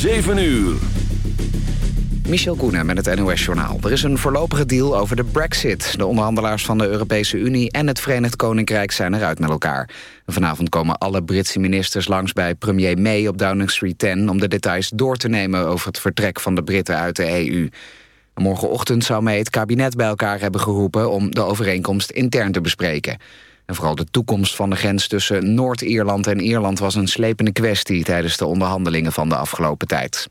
7 uur. Michel Koenen met het NOS-journaal. Er is een voorlopige deal over de brexit. De onderhandelaars van de Europese Unie en het Verenigd Koninkrijk zijn eruit met elkaar. Vanavond komen alle Britse ministers langs bij premier May op Downing Street 10... om de details door te nemen over het vertrek van de Britten uit de EU. Morgenochtend zou May het kabinet bij elkaar hebben geroepen... om de overeenkomst intern te bespreken. En vooral de toekomst van de grens tussen Noord-Ierland en Ierland... was een slepende kwestie tijdens de onderhandelingen van de afgelopen tijd.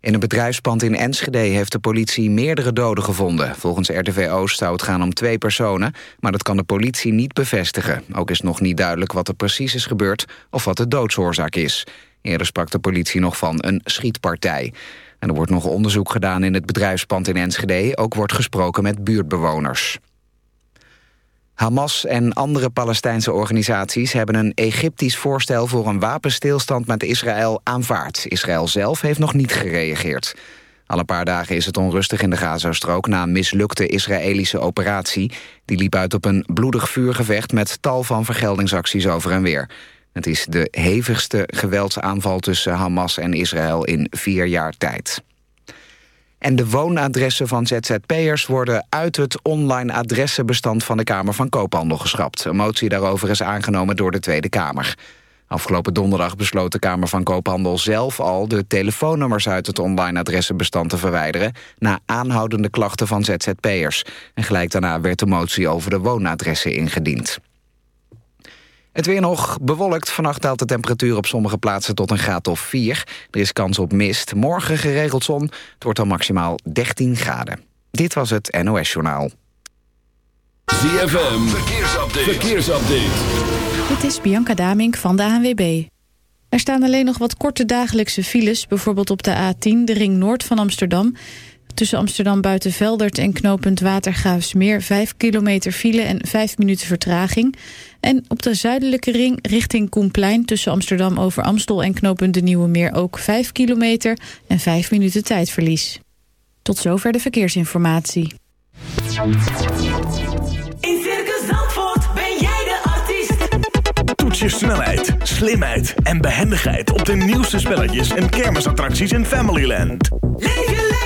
In een bedrijfspand in Enschede heeft de politie meerdere doden gevonden. Volgens RTV Oost zou het gaan om twee personen, maar dat kan de politie niet bevestigen. Ook is nog niet duidelijk wat er precies is gebeurd of wat de doodsoorzaak is. Eerder sprak de politie nog van een schietpartij. En er wordt nog onderzoek gedaan in het bedrijfspand in Enschede. Ook wordt gesproken met buurtbewoners. Hamas en andere Palestijnse organisaties hebben een Egyptisch voorstel voor een wapenstilstand met Israël aanvaard. Israël zelf heeft nog niet gereageerd. Al een paar dagen is het onrustig in de Gazastrook na een mislukte Israëlische operatie. Die liep uit op een bloedig vuurgevecht met tal van vergeldingsacties over en weer. Het is de hevigste geweldsaanval tussen Hamas en Israël in vier jaar tijd. En de woonadressen van ZZP'ers worden uit het online adressenbestand van de Kamer van Koophandel geschrapt. Een motie daarover is aangenomen door de Tweede Kamer. Afgelopen donderdag besloot de Kamer van Koophandel zelf al de telefoonnummers uit het online adressenbestand te verwijderen na aanhoudende klachten van ZZP'ers. En gelijk daarna werd de motie over de woonadressen ingediend. Het weer nog bewolkt. Vannacht daalt de temperatuur op sommige plaatsen tot een graad of 4. Er is kans op mist. Morgen geregeld zon. Het wordt dan maximaal 13 graden. Dit was het NOS Journaal. ZFM. Verkeersupdate. Verkeersupdate. Dit is Bianca Damink van de ANWB. Er staan alleen nog wat korte dagelijkse files. Bijvoorbeeld op de A10, de ring noord van Amsterdam. Tussen Amsterdam Buitenveldert en knooppunt Watergraafsmeer... 5 kilometer file en 5 minuten vertraging. En op de zuidelijke ring richting Koenplein... tussen Amsterdam over Amstel en knooppunt De Nieuwe Meer... ook 5 kilometer en 5 minuten tijdverlies. Tot zover de verkeersinformatie. In Circus Zandvoort ben jij de artiest. Toets je snelheid, slimheid en behendigheid... op de nieuwste spelletjes en kermisattracties in Familyland. Leef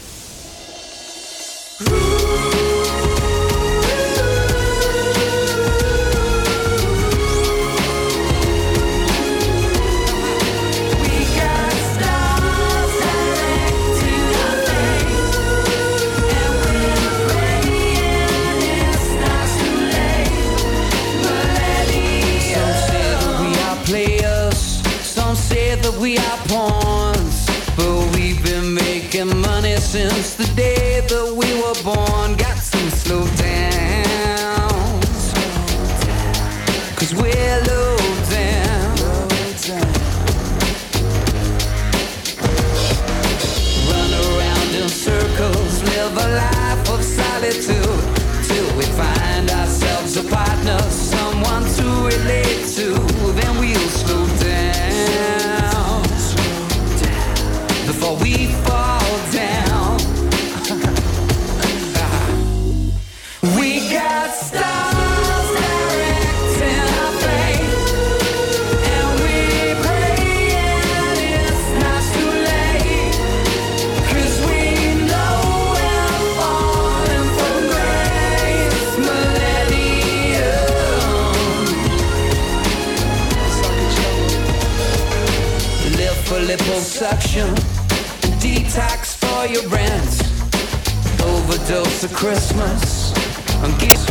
It's the day. seduction. Detox for your rent. Overdose of Christmas. On gifts.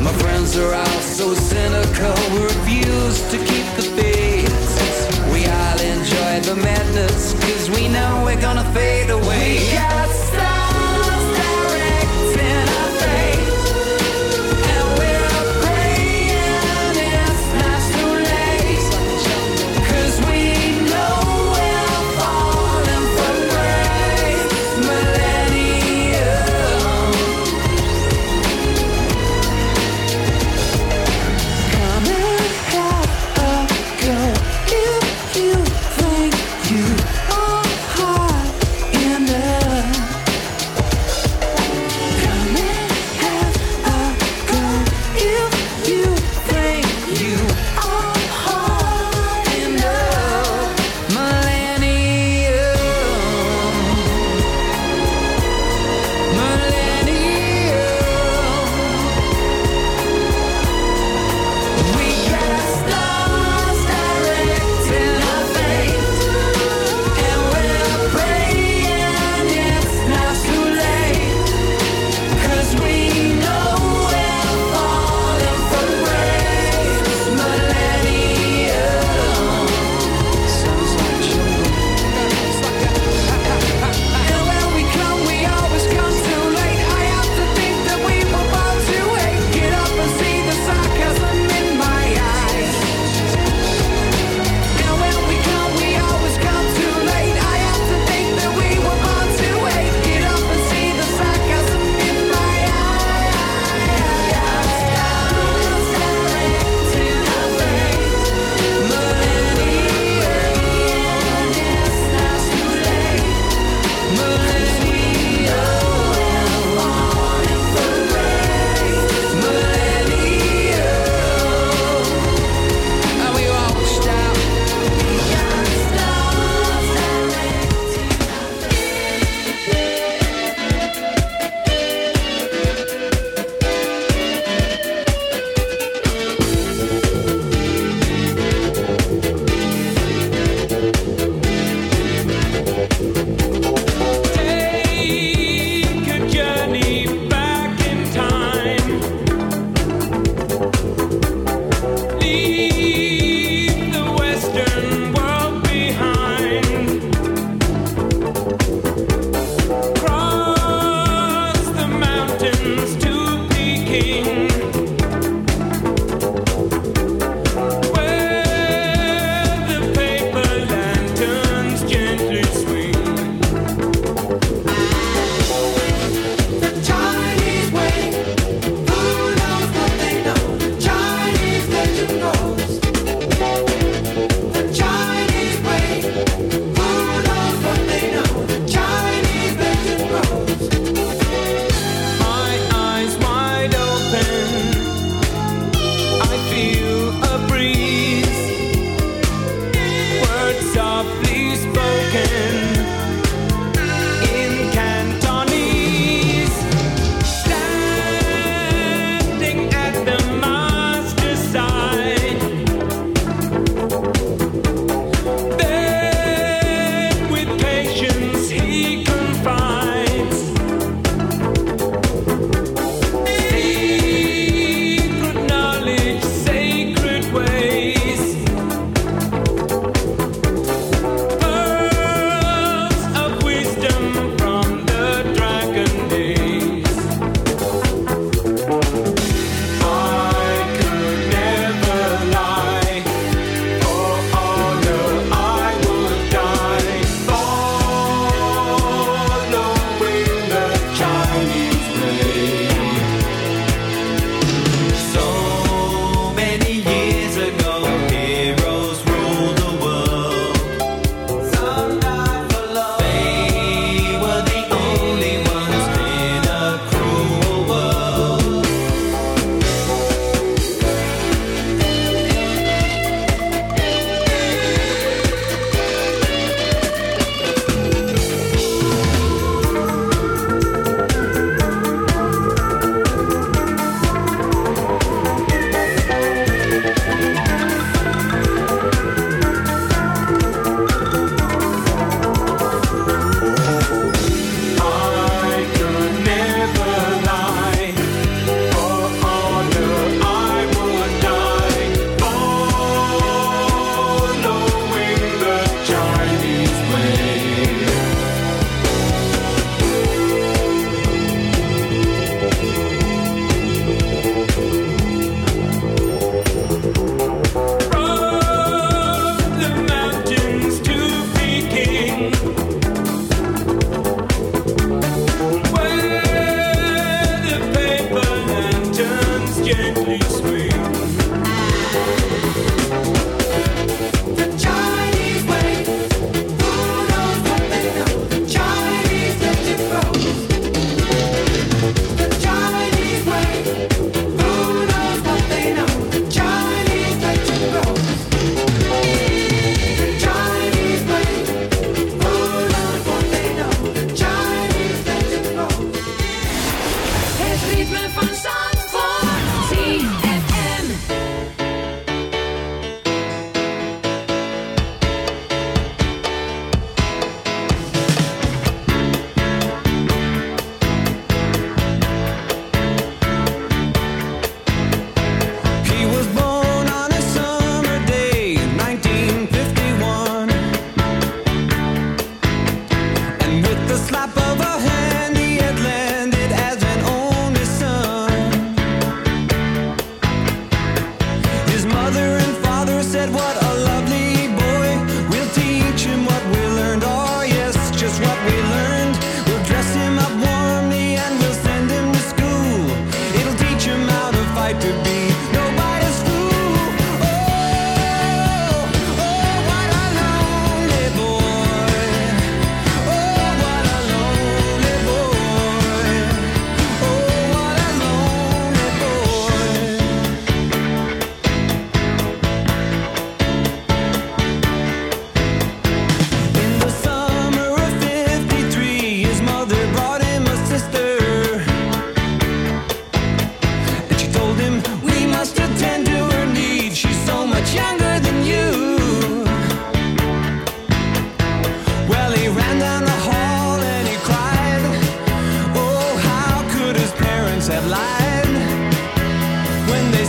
My friends are all so cynical. We refuse to keep the faith. We all enjoy the madness. Cause we know we're gonna fade away. We got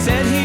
said he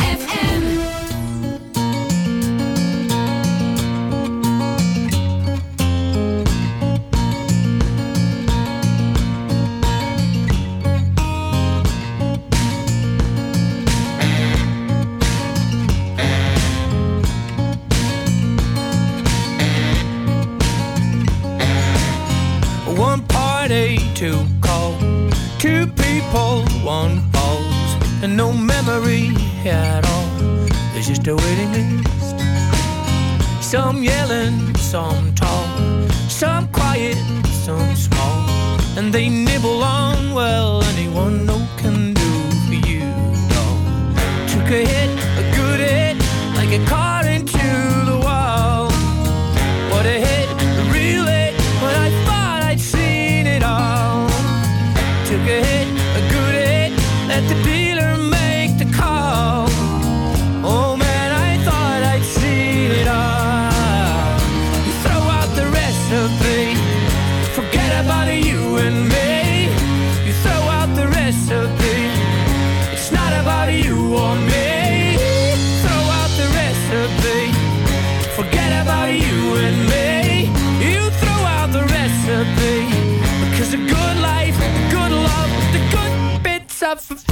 they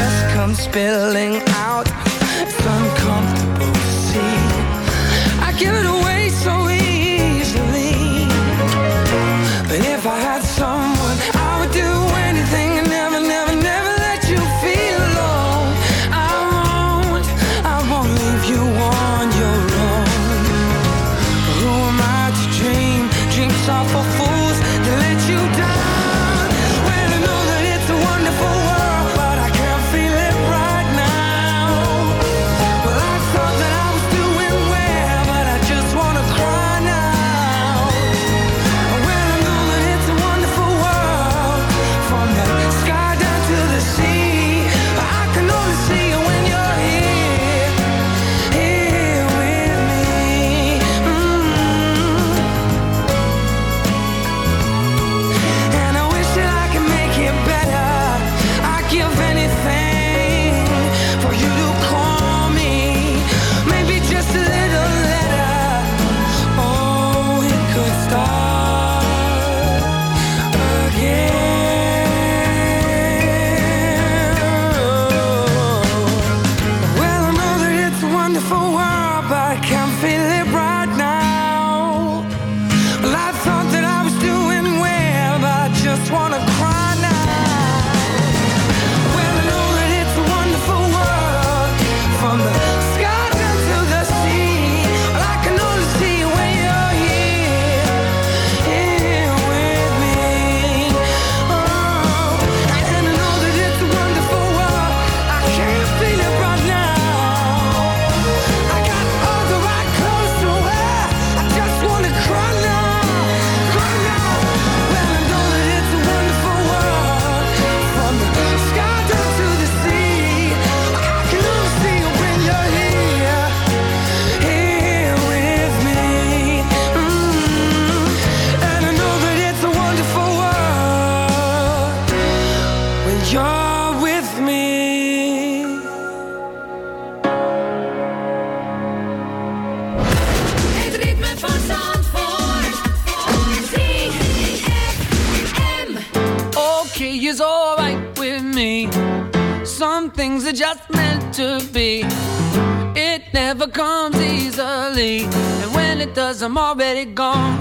just comes spilling out. Does, I'm already gone.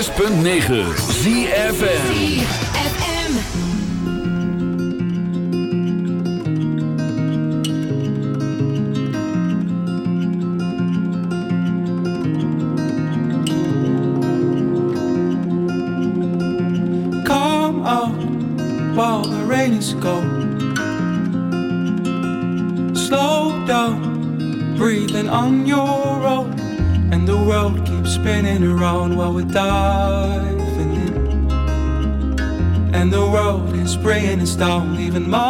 106.9 ZFM. even more.